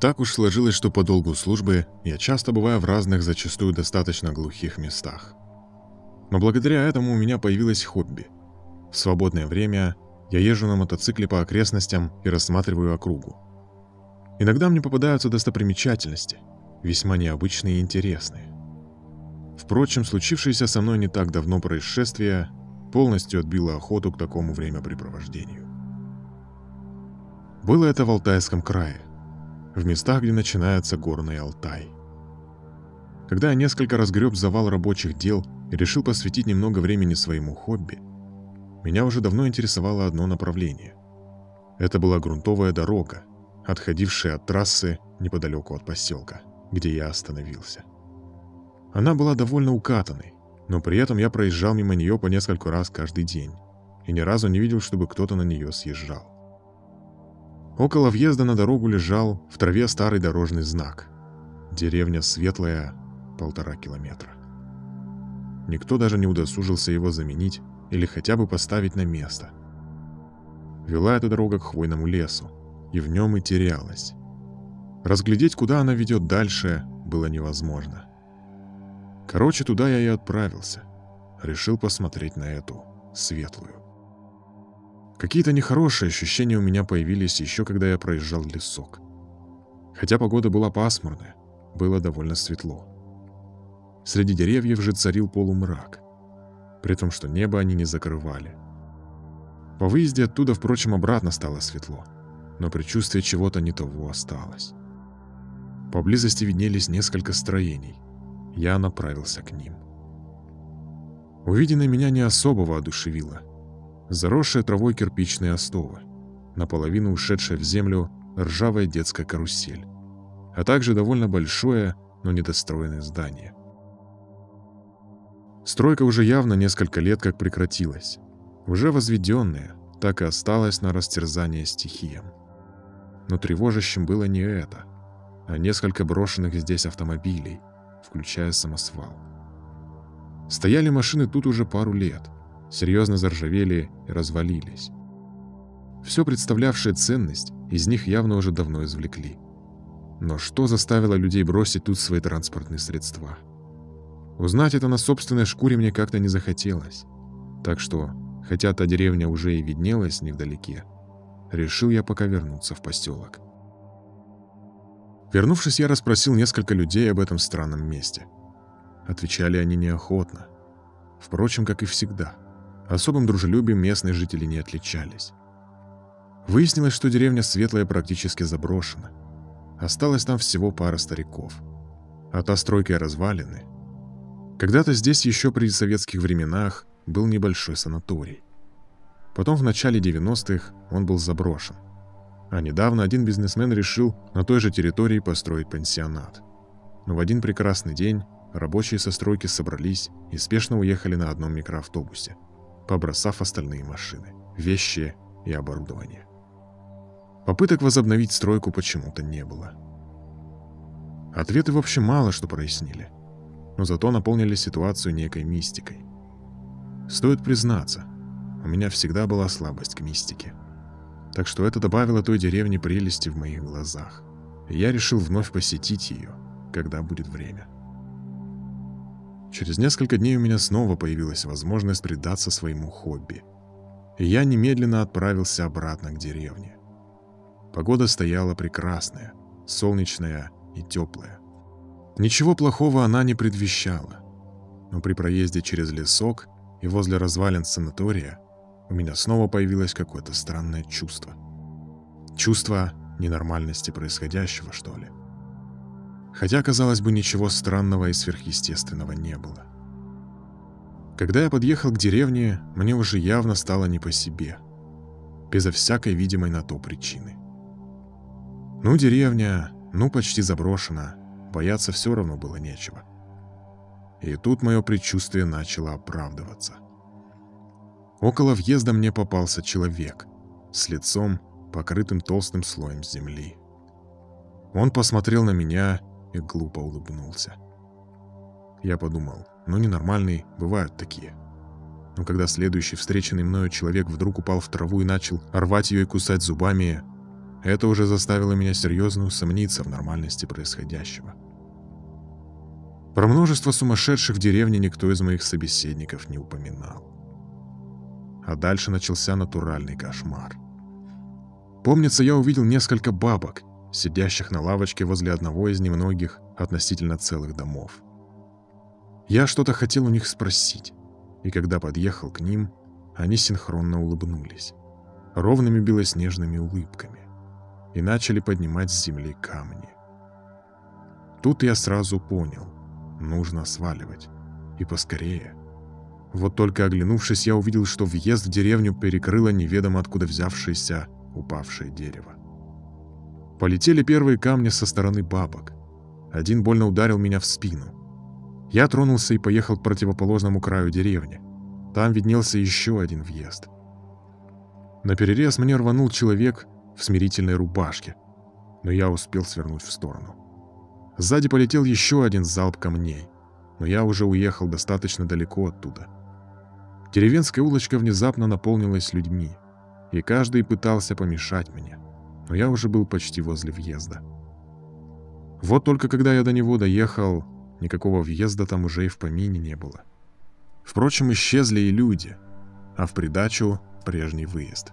Так уж сложилось, что по долгу службы я часто бываю в разных, зачастую достаточно глухих местах. Но благодаря этому у меня появилось хобби. В свободное время я езжу на мотоцикле по окрестностям и рассматриваю округу. Иногда мне попадаются достопримечательности, весьма необычные и интересные. Впрочем, случившееся со мной не так давно происшествие полностью отбило охоту к такому времяпрепровождению. Было это в Алтайском крае в местах, где начинается горный Алтай. Когда я несколько раз греб завал рабочих дел и решил посвятить немного времени своему хобби, меня уже давно интересовало одно направление. Это была грунтовая дорога, отходившая от трассы неподалеку от поселка, где я остановился. Она была довольно укатанной, но при этом я проезжал мимо нее по несколько раз каждый день и ни разу не видел, чтобы кто-то на нее съезжал. Около въезда на дорогу лежал в траве старый дорожный знак. Деревня Светлая, полтора километра. Никто даже не удосужился его заменить или хотя бы поставить на место. Вела эта дорога к хвойному лесу, и в нем и терялась. Разглядеть, куда она ведет дальше, было невозможно. Короче, туда я и отправился. Решил посмотреть на эту светлую. Какие-то нехорошие ощущения у меня появились еще когда я проезжал лесок. Хотя погода была пасмурная, было довольно светло. Среди деревьев же царил полумрак, при том, что небо они не закрывали. По выезде оттуда, впрочем, обратно стало светло, но предчувствие чего-то не того осталось. Поблизости виднелись несколько строений. Я направился к ним. Увиденное меня не особо воодушевило заросшая травой кирпичные остовы, наполовину ушедшая в землю ржавая детская карусель, а также довольно большое, но недостроенное здание. Стройка уже явно несколько лет как прекратилась. Уже возведенная, так и осталась на растерзание стихиям. Но тревожащим было не это, а несколько брошенных здесь автомобилей, включая самосвал. Стояли машины тут уже пару лет – серьезно заржавели и развалились. Все представлявшее ценность из них явно уже давно извлекли. Но что заставило людей бросить тут свои транспортные средства? Узнать это на собственной шкуре мне как-то не захотелось. Так что, хотя та деревня уже и виднелась невдалеке, решил я пока вернуться в поселок. Вернувшись, я расспросил несколько людей об этом странном месте. Отвечали они неохотно. Впрочем, как и всегда – Особым дружелюбием местные жители не отличались. Выяснилось, что деревня Светлая практически заброшена. Осталось там всего пара стариков. А та стройка и развалины. Когда-то здесь еще при советских временах был небольшой санаторий. Потом в начале 90-х он был заброшен. А недавно один бизнесмен решил на той же территории построить пансионат. Но в один прекрасный день рабочие со стройки собрались и спешно уехали на одном микроавтобусе – побросав остальные машины, вещи и оборудование. Попыток возобновить стройку почему-то не было. Ответы, в общем, мало что прояснили, но зато наполнили ситуацию некой мистикой. Стоит признаться, у меня всегда была слабость к мистике. Так что это добавило той деревне прелести в моих глазах. И я решил вновь посетить ее, когда будет время. Через несколько дней у меня снова появилась возможность предаться своему хобби. И я немедленно отправился обратно к деревне. Погода стояла прекрасная, солнечная и теплая. Ничего плохого она не предвещала. Но при проезде через лесок и возле развалин санатория у меня снова появилось какое-то странное чувство. Чувство ненормальности происходящего, что ли. Хотя, казалось бы, ничего странного и сверхъестественного не было. Когда я подъехал к деревне, мне уже явно стало не по себе. Безо всякой видимой на то причины. Ну, деревня, ну, почти заброшена. Бояться все равно было нечего. И тут мое предчувствие начало оправдываться. Около въезда мне попался человек с лицом, покрытым толстым слоем земли. Он посмотрел на меня и глупо улыбнулся. Я подумал, ну ненормальные, бывают такие. Но когда следующий встреченный мною человек вдруг упал в траву и начал рвать ее и кусать зубами, Это уже заставило меня серьезно усомниться в нормальности происходящего. Про множество сумасшедших в деревне никто из моих собеседников не упоминал. А дальше начался натуральный кошмар. Помнится, я увидел несколько бабок, сидящих на лавочке возле одного из немногих относительно целых домов. Я что-то хотел у них спросить, и когда подъехал к ним, они синхронно улыбнулись, ровными белоснежными улыбками, и начали поднимать с земли камни. Тут я сразу понял, нужно сваливать, и поскорее. Вот только оглянувшись, я увидел, что въезд в деревню перекрыло неведомо откуда взявшееся упавшее дерево. Полетели первые камни со стороны бабок. Один больно ударил меня в спину. Я тронулся и поехал к противоположному краю деревни. Там виднелся еще один въезд. На перерез мне рванул человек в смирительной рубашке, но я успел свернуть в сторону. Сзади полетел еще один залп камней, но я уже уехал достаточно далеко оттуда. Деревенская улочка внезапно наполнилась людьми, и каждый пытался помешать мне но я уже был почти возле въезда. Вот только когда я до него доехал, никакого въезда там уже и в помине не было. Впрочем, исчезли и люди, а в придачу прежний выезд.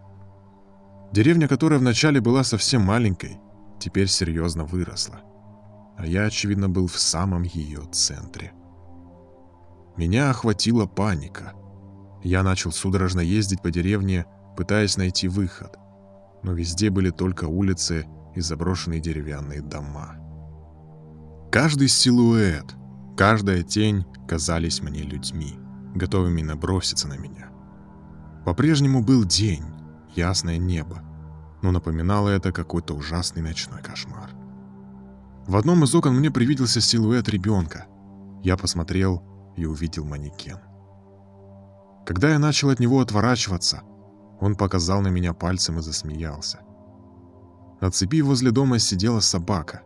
Деревня, которая вначале была совсем маленькой, теперь серьезно выросла. А я, очевидно, был в самом ее центре. Меня охватила паника. Я начал судорожно ездить по деревне, пытаясь найти выход но везде были только улицы и заброшенные деревянные дома. Каждый силуэт, каждая тень казались мне людьми, готовыми наброситься на меня. По-прежнему был день, ясное небо, но напоминало это какой-то ужасный ночной кошмар. В одном из окон мне привиделся силуэт ребенка. Я посмотрел и увидел манекен. Когда я начал от него отворачиваться – он показал на меня пальцем и засмеялся. На цепи возле дома сидела собака,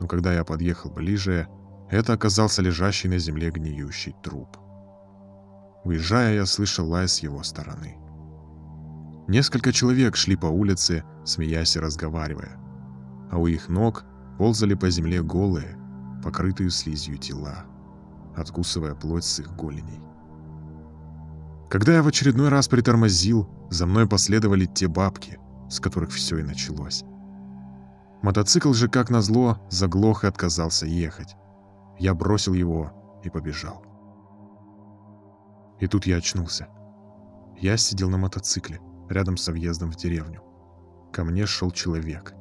но когда я подъехал ближе, это оказался лежащий на земле гниющий труп. Уезжая, я слышал лай с его стороны. Несколько человек шли по улице, смеясь и разговаривая, а у их ног ползали по земле голые, покрытые слизью тела, откусывая плоть с их голеней. Когда я в очередной раз притормозил, за мной последовали те бабки, с которых все и началось. Мотоцикл же, как назло, заглох и отказался ехать. Я бросил его и побежал. И тут я очнулся. Я сидел на мотоцикле, рядом со въездом в деревню. Ко мне шел человек.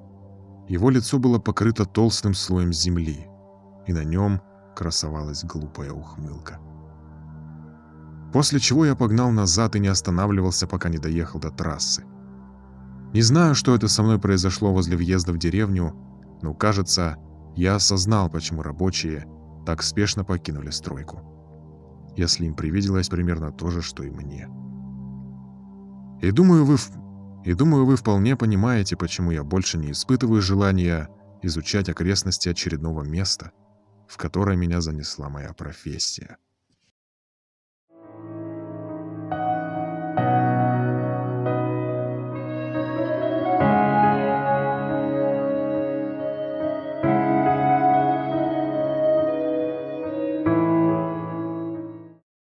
Его лицо было покрыто толстым слоем земли, и на нем красовалась глупая ухмылка. После чего я погнал назад и не останавливался, пока не доехал до трассы. Не знаю, что это со мной произошло возле въезда в деревню, но, кажется, я осознал, почему рабочие так спешно покинули стройку. Если им привиделось примерно то же, что и мне. И думаю, вы, и думаю, вы вполне понимаете, почему я больше не испытываю желания изучать окрестности очередного места, в которое меня занесла моя профессия.